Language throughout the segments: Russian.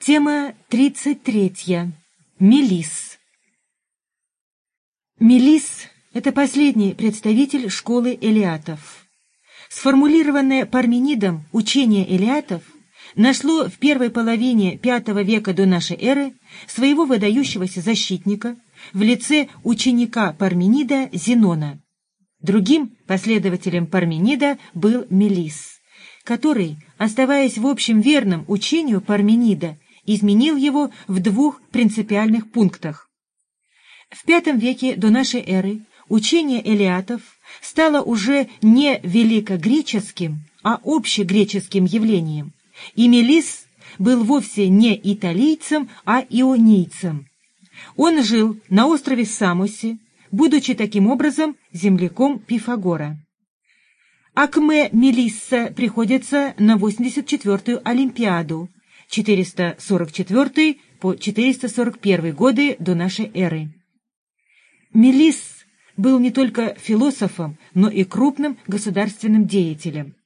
Тема 33. Мелис. Мелис – это последний представитель школы элиатов. Сформулированное Парменидом учение элиатов нашло в первой половине V века до нашей эры своего выдающегося защитника в лице ученика Парменида Зенона. Другим последователем Парменида был Мелис, который, оставаясь в общем верным учению Парменида, изменил его в двух принципиальных пунктах. В V веке до нашей эры учение элиатов стало уже не великогреческим, а общегреческим явлением, и Мелис был вовсе не италийцем, а ионийцем. Он жил на острове Самосе, будучи таким образом земляком Пифагора. Акме Мелисса приходится на 84-ю Олимпиаду, 444 по 441 годы до нашей эры. Мелис был не только философом, но и крупным государственным деятелем.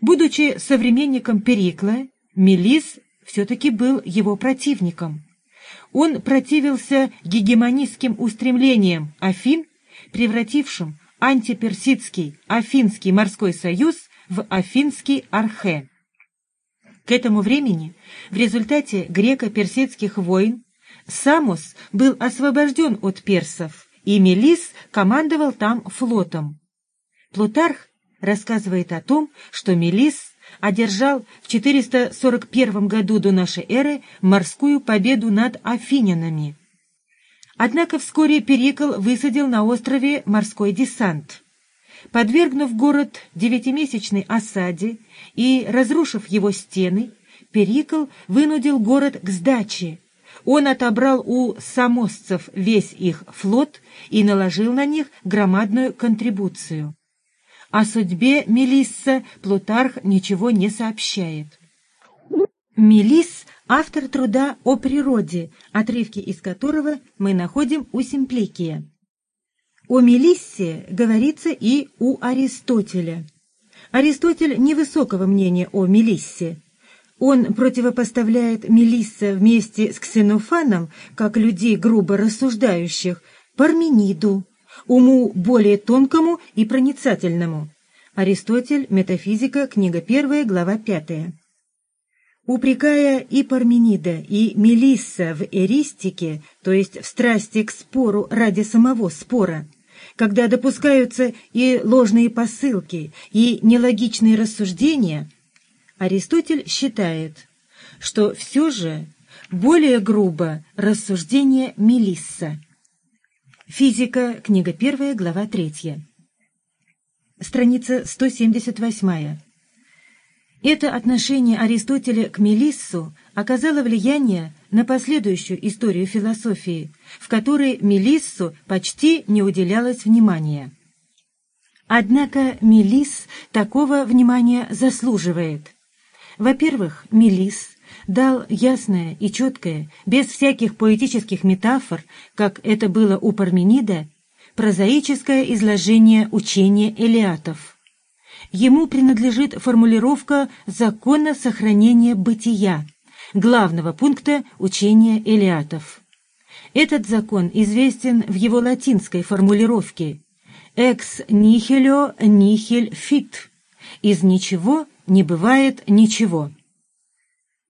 Будучи современником Перикла, Мелис все-таки был его противником. Он противился гегемонистским устремлениям Афин, превратившим антиперсидский Афинский морской союз в Афинский Архе. К этому времени в результате греко-персидских войн Самос был освобожден от персов, и Мелис командовал там флотом. Плутарх рассказывает о том, что Мелис одержал в 441 году до нашей эры морскую победу над афинянами. Однако вскоре Перикл высадил на острове морской десант. Подвергнув город девятимесячной осаде и разрушив его стены, Перикл вынудил город к сдаче. Он отобрал у самосцев весь их флот и наложил на них громадную контрибуцию. О судьбе Мелисса Плутарх ничего не сообщает. Мелис — автор труда о природе, отрывки из которого мы находим у Симпликия. О Мелиссе говорится и у Аристотеля. Аристотель невысокого мнения о Мелиссе. Он противопоставляет Мелисса вместе с Ксенофаном, как людей грубо рассуждающих, Пармениду, уму более тонкому и проницательному. Аристотель, Метафизика, книга 1, глава 5. Упрекая и Парменида, и Мелисса в эристике, то есть в страсти к спору ради самого спора, когда допускаются и ложные посылки, и нелогичные рассуждения, Аристотель считает, что все же более грубо рассуждение Мелисса. Физика, книга 1, глава 3. Страница 178. Это отношение Аристотеля к Мелиссу оказало влияние на последующую историю философии, в которой Мелиссу почти не уделялось внимания. Однако Мелисс такого внимания заслуживает. Во-первых, Мелисс дал ясное и четкое, без всяких поэтических метафор, как это было у Парменида, прозаическое изложение учения элиатов. Ему принадлежит формулировка закона сохранения бытия, главного пункта учения элиатов. Этот закон известен в его латинской формулировке «ex nihilo nihil fit» – «из ничего не бывает ничего».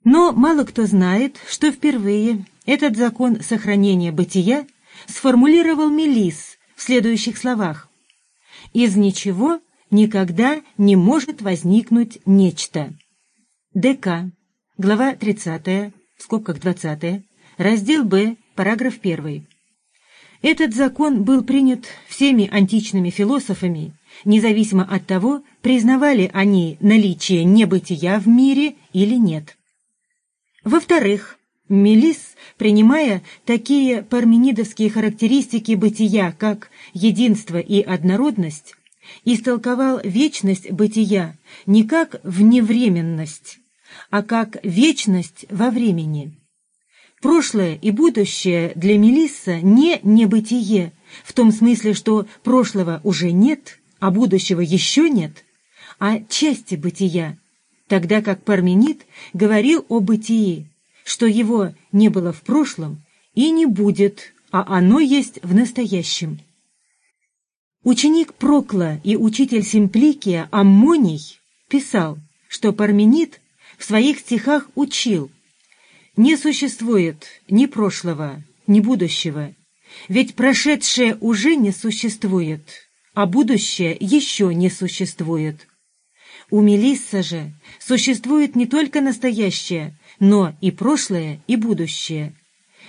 Но мало кто знает, что впервые этот закон сохранения бытия сформулировал Мелис в следующих словах «Из ничего никогда не может возникнуть нечто». ДК, глава 30, в скобках 20, раздел Б, параграф 1. Этот закон был принят всеми античными философами, независимо от того, признавали они наличие небытия в мире или нет. Во-вторых, Мелис, принимая такие парменидовские характеристики бытия, как единство и однородность, истолковал вечность бытия не как вневременность, а как вечность во времени. Прошлое и будущее для Мелисса не небытие, в том смысле, что прошлого уже нет, а будущего еще нет, а части бытия, тогда как Парменид говорил о бытии, что его не было в прошлом и не будет, а оно есть в настоящем. Ученик Прокла и учитель Симпликия Аммоний писал, что Парменид в своих стихах учил «Не существует ни прошлого, ни будущего, ведь прошедшее уже не существует, а будущее еще не существует». У Мелисса же существует не только настоящее, но и прошлое, и будущее.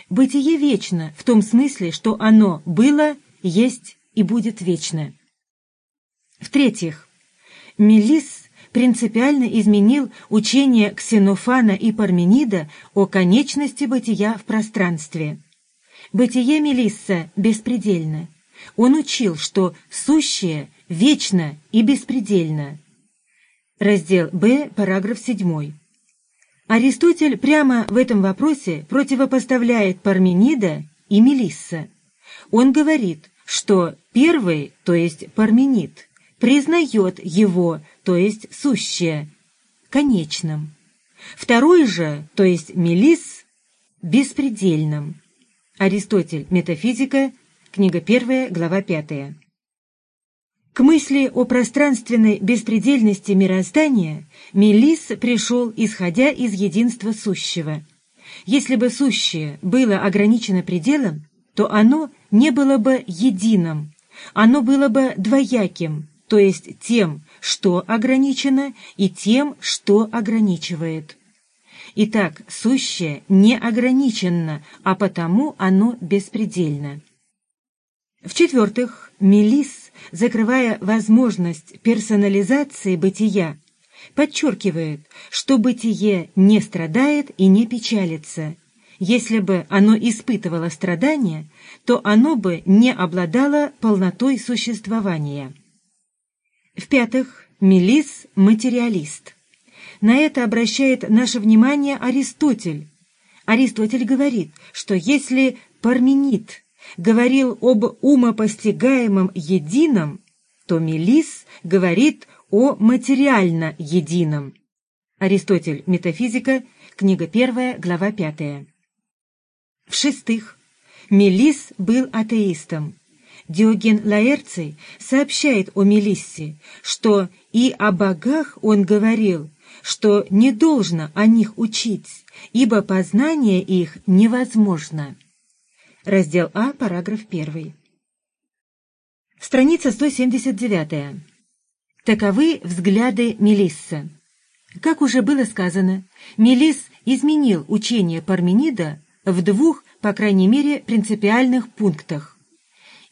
Бытие вечно в том смысле, что оно было, есть и будет вечно. В-третьих, Мелисс принципиально изменил учение Ксенофана и Парменида о конечности бытия в пространстве. Бытие Мелисса беспредельно. Он учил, что сущее вечно и беспредельно – Раздел Б, параграф 7. Аристотель прямо в этом вопросе противопоставляет Парменида и Мелисса. Он говорит, что первый, то есть Парменид, признает его, то есть сущее, конечным. Второй же, то есть Мелисс, беспредельным. Аристотель. Метафизика. Книга 1, глава 5. К мысли о пространственной беспредельности мироздания Мелисс пришел, исходя из единства сущего. Если бы сущее было ограничено пределом, то оно не было бы единым, оно было бы двояким, то есть тем, что ограничено, и тем, что ограничивает. Итак, сущее не ограничено, а потому оно беспредельно. В-четвертых, Мелис, закрывая возможность персонализации бытия, подчеркивает, что бытие не страдает и не печалится. Если бы оно испытывало страдания, то оно бы не обладало полнотой существования. В-пятых, Мелис – материалист. На это обращает наше внимание Аристотель. Аристотель говорит, что если Парменид – говорил об умопостигаемом едином, то Мелис говорит о материально едином. Аристотель. Метафизика. Книга 1, глава 5. В-шестых, Мелис был атеистом. Диоген Лаэрций сообщает о Мелиссе, что и о богах он говорил, что не должно о них учить, ибо познание их невозможно. Раздел А, параграф 1. Страница 179. Таковы взгляды Мелисса. Как уже было сказано, Мелисс изменил учение Парменида в двух, по крайней мере, принципиальных пунктах.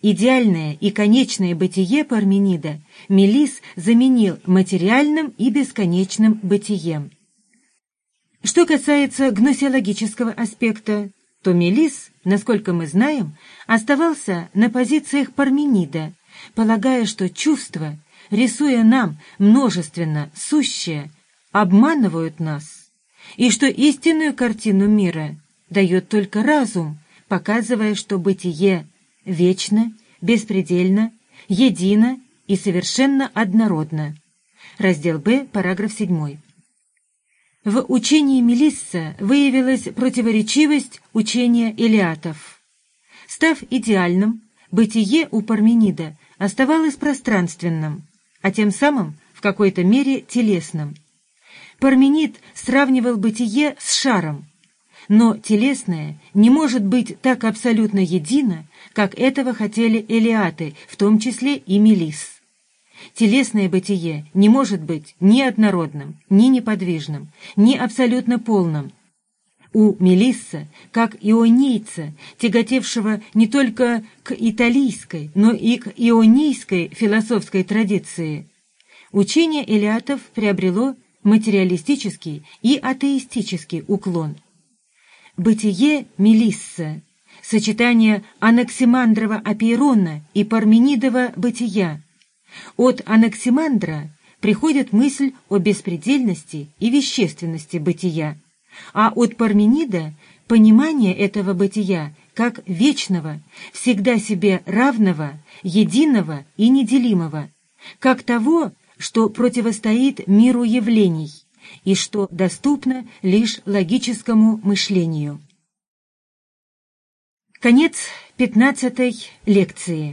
Идеальное и конечное бытие Парменида Мелисс заменил материальным и бесконечным бытием. Что касается гносеологического аспекта, то Мелис, насколько мы знаем, оставался на позициях Парменида, полагая, что чувства, рисуя нам множественно сущее, обманывают нас, и что истинную картину мира дает только разум, показывая, что бытие вечно, беспредельно, едино и совершенно однородно. Раздел Б, параграф 7. В учении Мелисса выявилась противоречивость учения Элиатов. Став идеальным, бытие у Парменида оставалось пространственным, а тем самым в какой-то мере телесным. Парменид сравнивал бытие с шаром, но телесное не может быть так абсолютно едино, как этого хотели Элиаты, в том числе и Мелисс. Телесное бытие не может быть ни однородным, ни неподвижным, ни абсолютно полным. У Мелисса, как ионийца, тяготевшего не только к италийской, но и к ионийской философской традиции, учение Элиатов приобрело материалистический и атеистический уклон. Бытие Мелисса, сочетание Анаксимандрова Апейрона и Парменидова бытия, от Анаксимандра приходит мысль о беспредельности и вещественности бытия, а от Парменида – понимание этого бытия как вечного, всегда себе равного, единого и неделимого, как того, что противостоит миру явлений, и что доступно лишь логическому мышлению. Конец пятнадцатой лекции.